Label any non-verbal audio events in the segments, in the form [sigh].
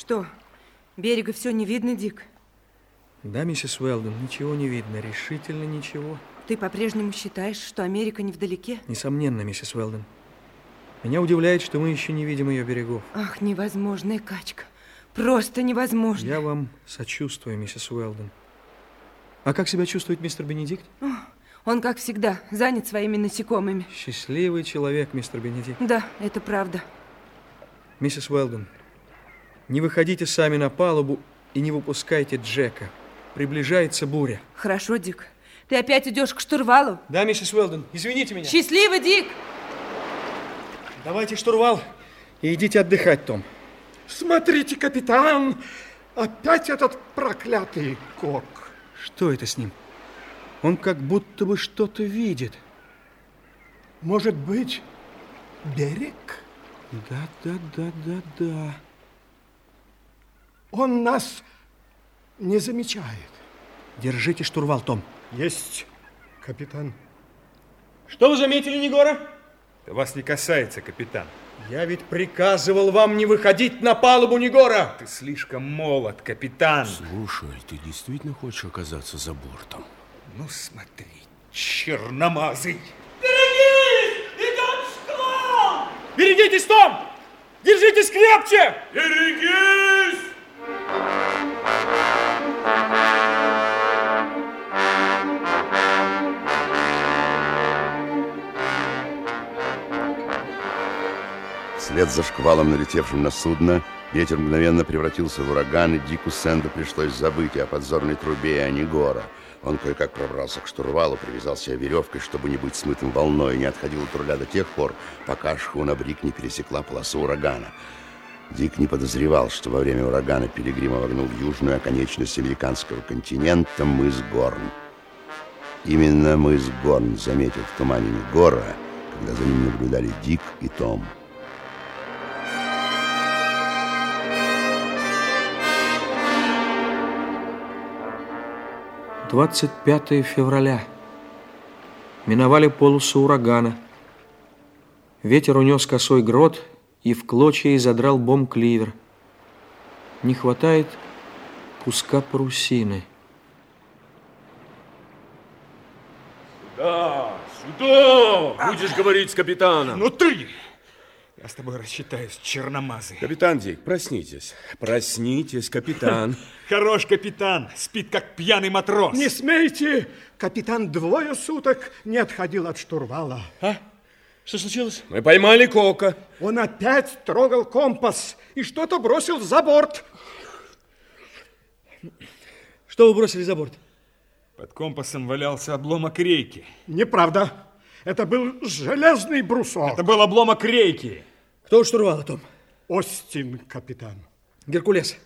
Что, берега все не видно, Дик? Да, миссис Уэлдон, ничего не видно, решительно ничего. Ты по-прежнему считаешь, что Америка невдалеке? Несомненно, миссис Уэлдон. Меня удивляет, что мы еще не видим ее берегов. Ах, невозможная качка. Просто невозможно. Я вам сочувствую, миссис Уэлдон. А как себя чувствует мистер Бенедикт? Он, как всегда, занят своими насекомыми. Счастливый человек, мистер Бенедикт. Да, это правда. Миссис Уэлдон, не выходите сами на палубу и не выпускайте Джека. Приближается буря. Хорошо, Дик. Ты опять идешь к штурвалу? Да, миссис Уэлдон, извините меня. Счастливо, Дик! Давайте штурвал и идите отдыхать, Том. Смотрите, капитан, опять этот проклятый кок. Что это с ним? Он как будто бы что-то видит. Может быть, берег? Да, да, да, да, да. Он нас не замечает. Держите штурвал, Том. Есть, капитан. Что вы заметили, Негора? Это вас не касается, капитан. Я ведь приказывал вам не выходить на палубу Негора. Ты слишком молод, капитан. Слушай, ты действительно хочешь оказаться за бортом? Ну смотри, черномазый. Берегись! Идет шквал! Берегитесь, Том! Держитесь крепче! Берегись! Вслед за шквалом, налетевшим на судно, ветер мгновенно превратился в ураган, и Дику Сэнду пришлось забыть о подзорной трубе, и о Негора. Он кое-как пробрался к штурвалу, привязал себя веревкой, чтобы не быть смытым волной, и не отходил от руля до тех пор, пока шхуна Брик не пересекла полосу урагана. Дик не подозревал, что во время урагана Пилигрим вогнул южную оконечность американского континента мыс Горн. Именно мыс Горн заметил в тумане Негора, когда за ним наблюдали Дик и Том. 25 февраля. Миновали полосу урагана. Ветер унес косой грот и в клочья изодрал бомб-кливер. Не хватает куска парусины. Да, сюда! Будешь говорить с капитаном. Ну ты! Я с тобой рассчитаюсь, черномазый. Капитан Дик, проснитесь. Проснитесь, капитан. [laughs] Хорош капитан, спит как пьяный матрос. Не смейте! Капитан двое суток не отходил от штурвала. А? Что случилось? Мы поймали Кока. Он опять трогал компас и что-то бросил за борт. Что вы бросили за борт? Под компасом валялся обломок рейки. Неправда. Это был железный брусок. Это был обломок рейки. Кто у штурвала, Том? Остин, капитан. Геркулес.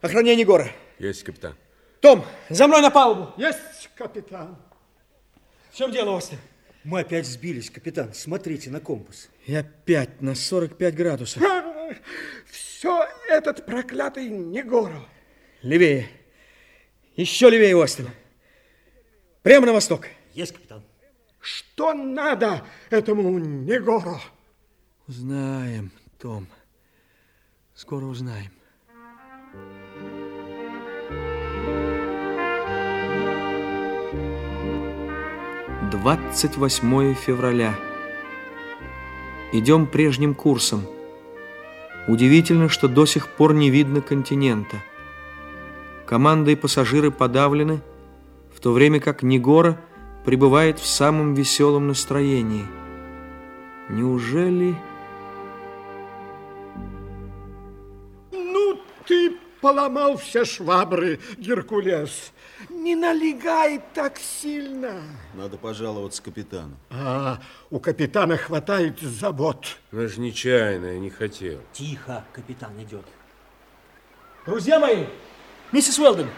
Охранение гора. Есть, капитан. Том, за мной на палубу. Есть, капитан. В чем дело, Остин? Мы опять сбились, капитан. Смотрите на компас. И опять на 45 градусов. [laughs] Все этот проклятый Негоров. Левее. Еще левее, Остин. Прямо на восток. Есть, капитан. Что надо этому Негору? Узнаем, Том. Скоро узнаем. Thank. 28 февраля. Идем прежним курсом. Удивительно, что до сих пор не видно континента. Команда и пассажиры подавлены, в то время как Негора пребывает в самом веселом настроении. Неужели... Ну ты поломал все швабры, Геркулес. Не налегай так сильно. Надо пожаловаться капитану. А, у капитана хватает забот. Я же нечаянно, я не хотел. Тихо, капитан идет. Друзья мои, миссис Уэлден,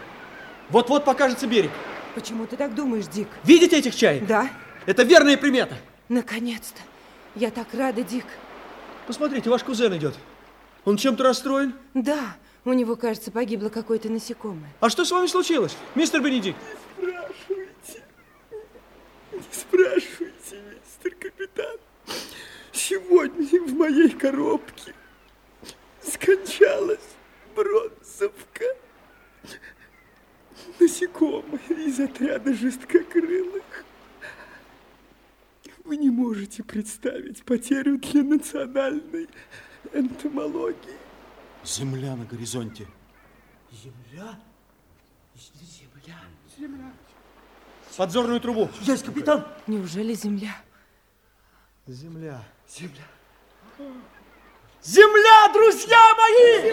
вот-вот покажется берег. Почему ты так думаешь, Дик? Видите этих чаек? Да, Это верная примета. наконец-то. Я так рада, Дик. Посмотрите, ваш кузен идет. Он чем-то расстроен? Да, у него, кажется, погибло какое-то насекомое. А что с вами случилось, мистер Бенедикт? Спрашивайте. Не спрашивайте, мистер капитан. Сегодня в моей коробке скончалась Бронзовка. Насекомое из отряда жесткокрылых. Вы не можете представить потерю для национальной энтомологии. Земля на горизонте. Земля? Земля. Земля. Подзорную трубу. Есть, капитан. Неужели земля? Земля. Земля. Земля, друзья мои!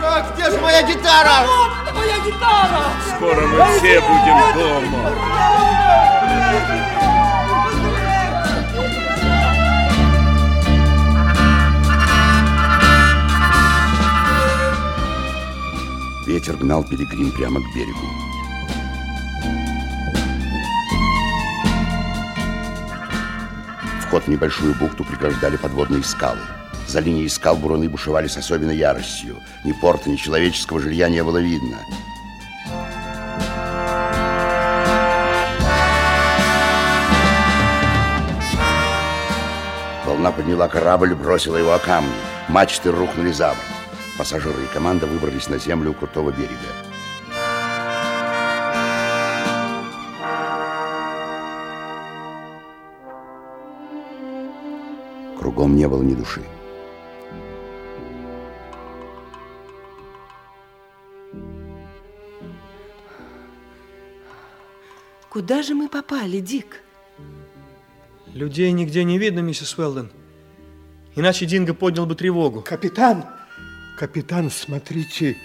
Как, где же моя гитара? Вот моя гитара! Скоро мы все будем дома. Ветер гнал пилигрим прямо к берегу. Вход в небольшую бухту преграждали подводные скалы. За линией скал буруны бушевали с особенной яростью. Ни порта, ни человеческого жилья не было видно. Волна подняла корабль, бросила его о камни. Мачты рухнули за борт. Пассажиры и команда выбрались на землю у крутого берега. Кругом не было ни души. Куда же мы попали, Дик? Людей нигде не видно, миссис Уэлден. Иначе Динго поднял бы тревогу. Капитан, капитан, смотрите,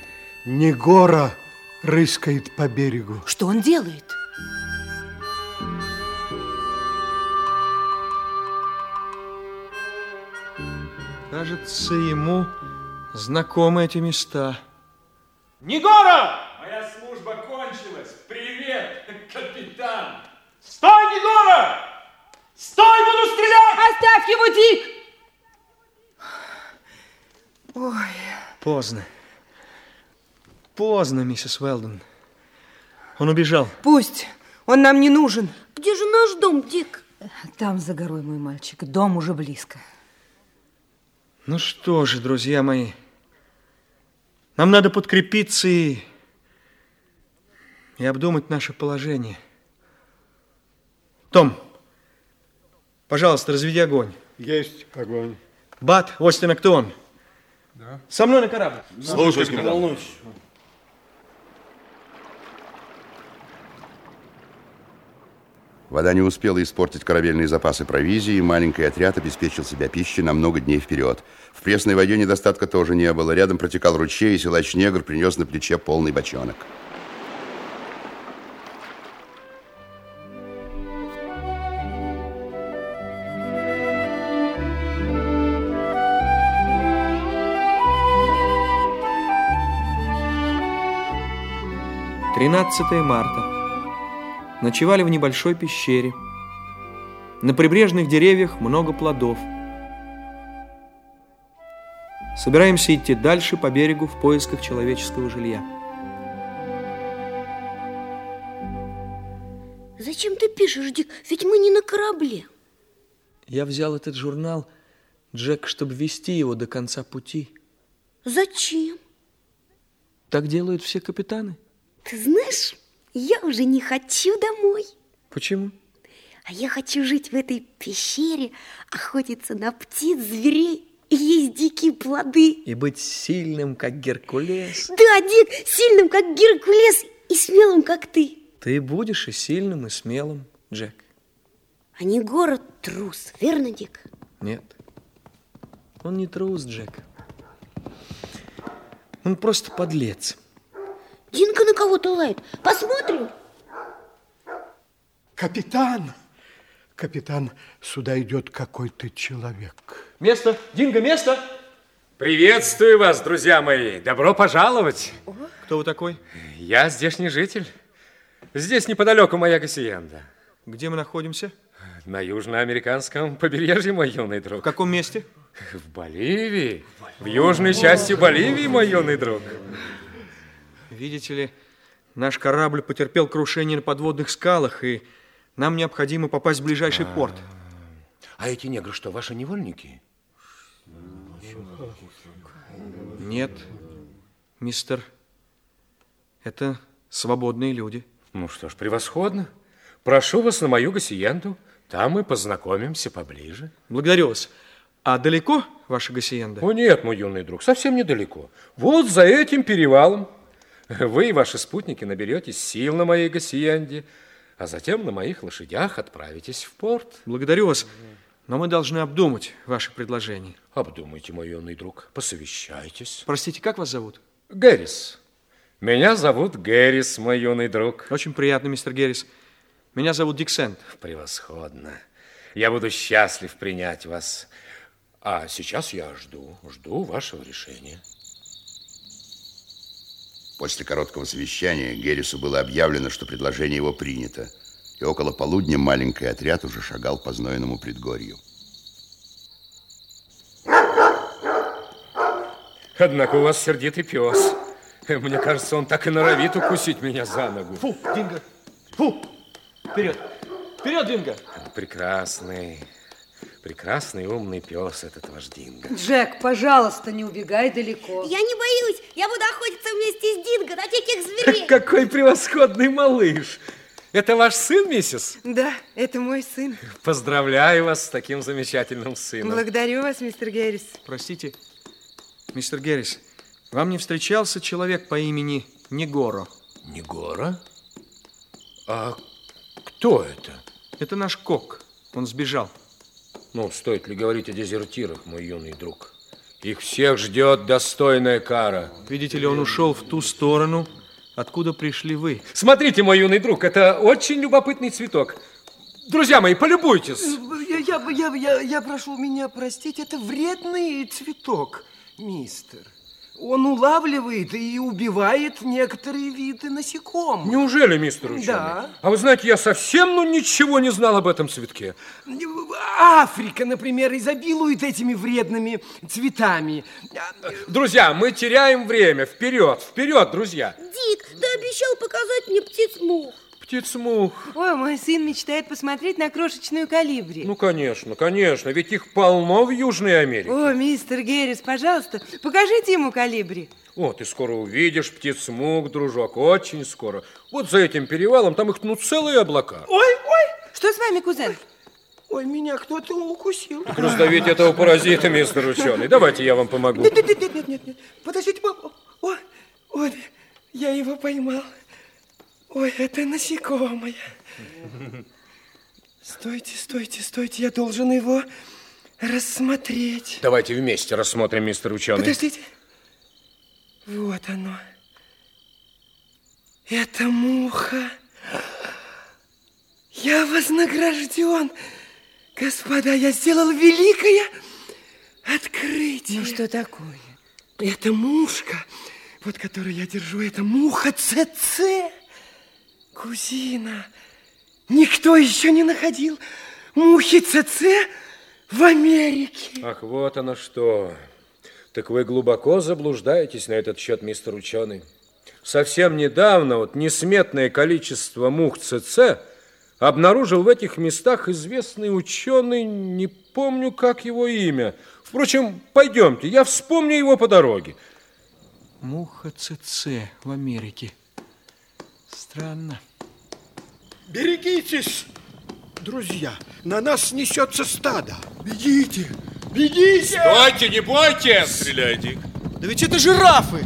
Негора рыскает по берегу. Что он делает? Кажется, ему знакомы эти места. Негора! Моя служба кончилась. Привет, [laughs] капитан. Стой, Негора! Стой, буду стрелять! Оставь его, Дик! Ой, Поздно. Поздно, миссис Уэлден. Он убежал. пусть. Он нам не нужен. Где же наш дом, Дик? Там за горой, мой мальчик. Дом уже близко. Ну что же, друзья мои, нам надо подкрепиться и, и обдумать наше положение. Том, пожалуйста, разведи огонь. Есть огонь. Бат, Остин, а кто он? Да. Со мной на корабль. Слушаюсь, Не капитан. волнуйся. Вода не успела испортить корабельные запасы провизии, и маленький отряд обеспечил себя пищей на много дней вперед. В пресной воде недостатка тоже не было. Рядом протекал ручей, и силач-негр принес на плече полный бочонок. Тринадцатое марта. Ночевали в небольшой пещере. На прибрежных деревьях много плодов. Собираемся идти дальше по берегу в поисках человеческого жилья. Зачем ты пишешь, Дик? Ведь мы не на корабле. Я взял этот журнал, Джек, чтобы вести его до конца пути. Зачем? Так делают все капитаны. Ты знаешь, я уже не хочу домой. Почему? А я хочу жить в этой пещере, охотиться на птиц, зверей и есть дикие плоды. И быть сильным, как Геркулес. Да, Дик, сильным, как Геркулес, и смелым, как ты. Ты будешь и сильным, и смелым, Джек. А не город трус, верно, Дик? Нет. Он не трус, Джек. Он просто подлец. Динка на кого-то лает. Посмотрим. Капитан, капитан, сюда идет какой-то человек. Место, Динго, место! Приветствую вас, друзья мои. Добро пожаловать. Кто вы такой? Я здешний житель. Здесь неподалеку моя гасиенда. Где мы находимся? На южноамериканском побережье, мой юный друг. В каком месте? В Боливии. В южной части Боливии, мой юный друг. Видите ли, наш корабль потерпел крушение на подводных скалах, и Нам необходимо попасть в ближайший порт. А эти негры что, ваши невольники? Нет, мистер. Это свободные люди. Ну что ж, превосходно. Прошу вас на мою гасиенду. Там мы познакомимся поближе. Благодарю вас. А далеко ваша гасиенда? О, нет, мой юный друг, совсем недалеко. Вот за этим перевалом. Вы и ваши спутники наберетесь сил на моей гасиенде, а затем на моих лошадях отправитесь в порт. Благодарю вас, но мы должны обдумать ваше предложение. Обдумайте, мой юный друг, посовещайтесь. Простите, как вас зовут? Гэрис. Меня зовут Гэрис, мой юный друг. Очень приятно, мистер Гэрис. Меня зовут Диксент. Превосходно. Я буду счастлив принять вас. А сейчас я жду, жду вашего решения. После короткого совещания Геррису было объявлено, что предложение его принято, и около полудня маленький отряд уже шагал по знойному предгорью. Однако у вас сердитый пес. Мне кажется, он так и норовит укусить меня за ногу. Фу, Динго! Фу! Вперед! Вперед, Динго! Прекрасный, прекрасный умный пес этот ваш Динго. Джек, пожалуйста, не убегай далеко. Я не боюсь. Я буду охотиться вместе с Динго на диких зверей. [laughs] Какой превосходный малыш! Это ваш сын, миссис? Да, это мой сын. Поздравляю вас с таким замечательным сыном. Благодарю вас, мистер Геррис. Простите, мистер Геррис, вам не встречался человек по имени Негоро? Негоро? А кто это? Это наш кок. Он сбежал. Ну, стоит ли говорить о дезертирах, мой юный друг? Их всех ждет достойная кара. Видите ли, он ушел в ту сторону, откуда пришли вы. Смотрите, мой юный друг, это очень любопытный цветок. Друзья мои, полюбуйтесь. Я, я, я, я, я прошу меня простить, это вредный цветок, мистер. Он улавливает и убивает некоторые виды насекомых. Неужели, мистер ученый? Да. А вы знаете, я совсем ну ничего не знал об этом цветке. Африка, например, изобилует этими вредными цветами. Друзья, мы теряем время. Вперед, вперед, друзья. Дик, ты обещал показать мне птиц-мух. Птиц-мух. Ой, мой сын мечтает посмотреть на крошечную калибри. Ну, конечно, конечно, ведь их полно в Южной Америке. О, мистер Геррис, пожалуйста, покажите ему калибри. О, ты скоро увидишь птиц-мух, дружок, очень скоро. Вот за этим перевалом там их, ну, целые облака. Ой, ой! Что с вами, кузен? Ой, меня кто-то укусил. Так раздавить этого паразита, мистер ученый. Давайте я вам помогу. Нет, нет, нет, нет, нет, нет. Подождите, ой, ой, я его поймал. Ой, это насекомое. Стойте, стойте, стойте, я должен его рассмотреть. Давайте вместе рассмотрим, мистер ученый. Подождите. Вот оно. Это муха. Я вознагражден. Господа, я сделал великое открытие. Ну, что такое? Это мушка, вот которую я держу, это муха ЦЦ. Кузина, никто еще не находил мухи ЦЦ в Америке. Ах, вот оно что. Так вы глубоко заблуждаетесь на этот счет, мистер ученый. Совсем недавно вот несметное количество мух ЦЦ обнаружил в этих местах известный ученый, не помню, как его имя. Впрочем, пойдемте, я вспомню его по дороге. Муха ЦЦ в Америке. Странно. Берегитесь, друзья, на нас несется стадо. Бегите, бегите! Стойте, не бойтесь! Стреляй, Дик. Да ведь это жирафы!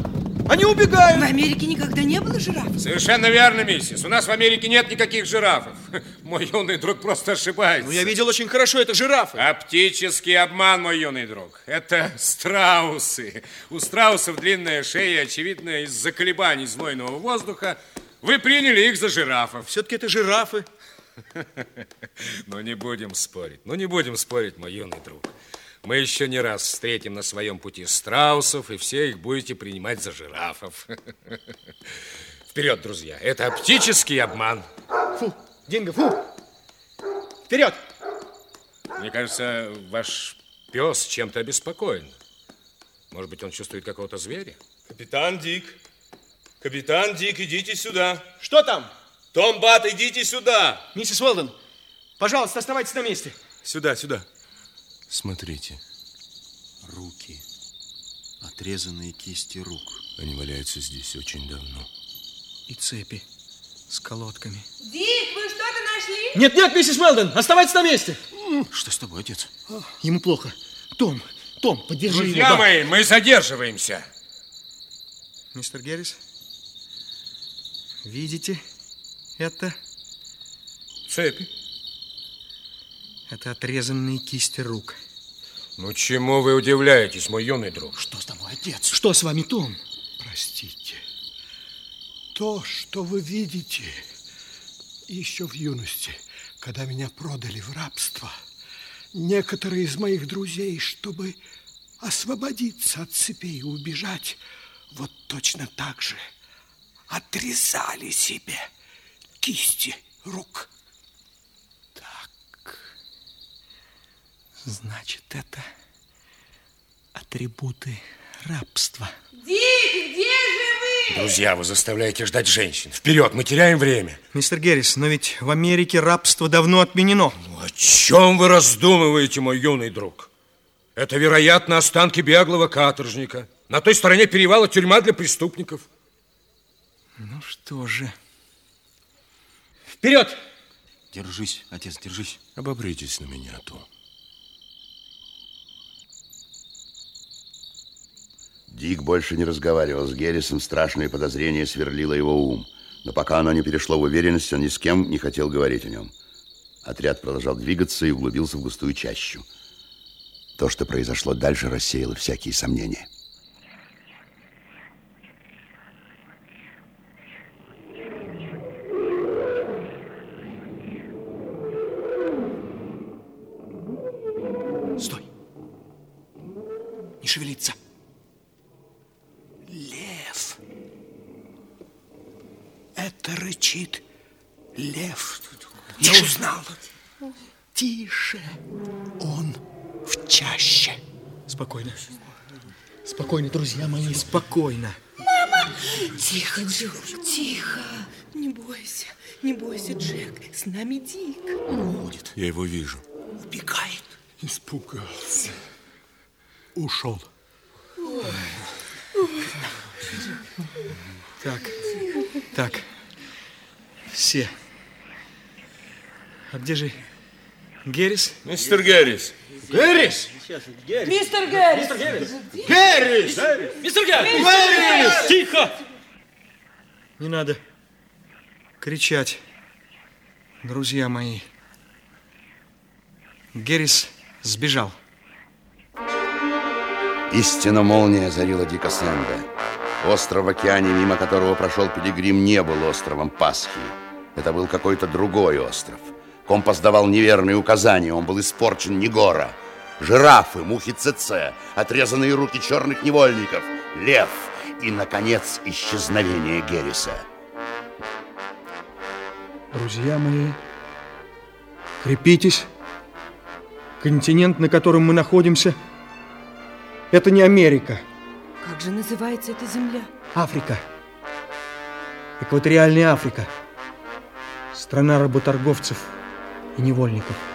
Они убегают! В Америке никогда не было жирафов. Совершенно верно, миссис. У нас в Америке нет никаких жирафов. [laughs] Мой юный друг просто ошибается. Ну, я видел очень хорошо, это жирафы. Оптический обман, мой юный друг. Это страусы. У страусов длинная шея, очевидно, из-за колебаний знойного воздуха. Вы приняли их за жирафов. Все-таки это жирафы. [laughs] Ну, не будем спорить. Ну, не будем спорить, мой юный друг. Мы еще не раз встретим на своем пути страусов, и все их будете принимать за жирафов. [laughs] Вперед, друзья. Это оптический обман. Фу, Динго, фу! Вперед! Мне кажется, ваш пес чем-то обеспокоен. Может быть, он чувствует какого-то зверя? Капитан Дик. Капитан Дик, идите сюда. Что там? Том Бат, идите сюда! Миссис Уэлдон, пожалуйста, оставайтесь на месте. Сюда, сюда. Смотрите. Руки. Отрезанные кисти рук. Они валяются здесь очень давно. И цепи с колодками. Дик, вы что-то нашли? Нет, нет, миссис Уэлдон, оставайтесь на месте. Что с тобой, отец? Ему плохо. Том, Том, поддержи Друзья его. да. мои, мы задерживаемся. Мистер Геррис, видите это? Цепи. Это отрезанные кисти рук. Ну, чему вы удивляетесь, мой юный друг? Что с тобой, отец? Что с вами, Том? Простите. То, что вы видите, еще в юности, когда меня продали в рабство, некоторые из моих друзей, чтобы освободиться от цепей и убежать, вот точно так же отрезали себе кисти рук. Значит, это атрибуты рабства. Дик, где же вы? Друзья, вы заставляете ждать женщин. Вперед, мы теряем время. Мистер Геррис, но ведь в Америке рабство давно отменено. О чем вы раздумываете, мой юный друг? Это, вероятно, останки беглого каторжника. На той стороне перевала тюрьма для преступников. Ну что же. Вперед! Держись, отец, держись. Обобритесь на меня, Том. Дик больше не разговаривал с Геррисом, страшное подозрение сверлило его ум. Но пока оно не перешло в уверенность, он ни с кем не хотел говорить о нем. Отряд продолжал двигаться и углубился в густую чащу. То, что произошло дальше, рассеяло всякие сомнения. Стой. Не шевелиться. Лев. Это рычит лев. Я узнал. Тише. Он в чаще. Спокойно. Спокойно, друзья мои. Спокойно. Тихо, Джек, тихо. Не бойся, не бойся, Джек. С нами Дик. Уходит. Я его вижу. Убегает. Испугался. Ушел. Так, так. Все. А где же Геррис? Мистер Геррис. Геррис! Мистер Геррис! Мистер Геррис! Геррис! Мистер Геррис! Геррис! Тихо! Не надо кричать, друзья мои. Геррис сбежал. Истинно молния озарила Дика Сэнда. Остров в океане, мимо которого прошел пилигрим, не был островом Пасхи. Это был какой-то другой остров. Компас давал неверные указания, он был испорчен Негора. Жирафы, мухи ЦЦ, отрезанные руки черных невольников, лев и, наконец, исчезновение Герриса. Друзья мои, крепитесь. Континент, на котором мы находимся, это не Америка, Как же называется эта земля? Африка. Экваториальная Африка. Страна работорговцев и невольников.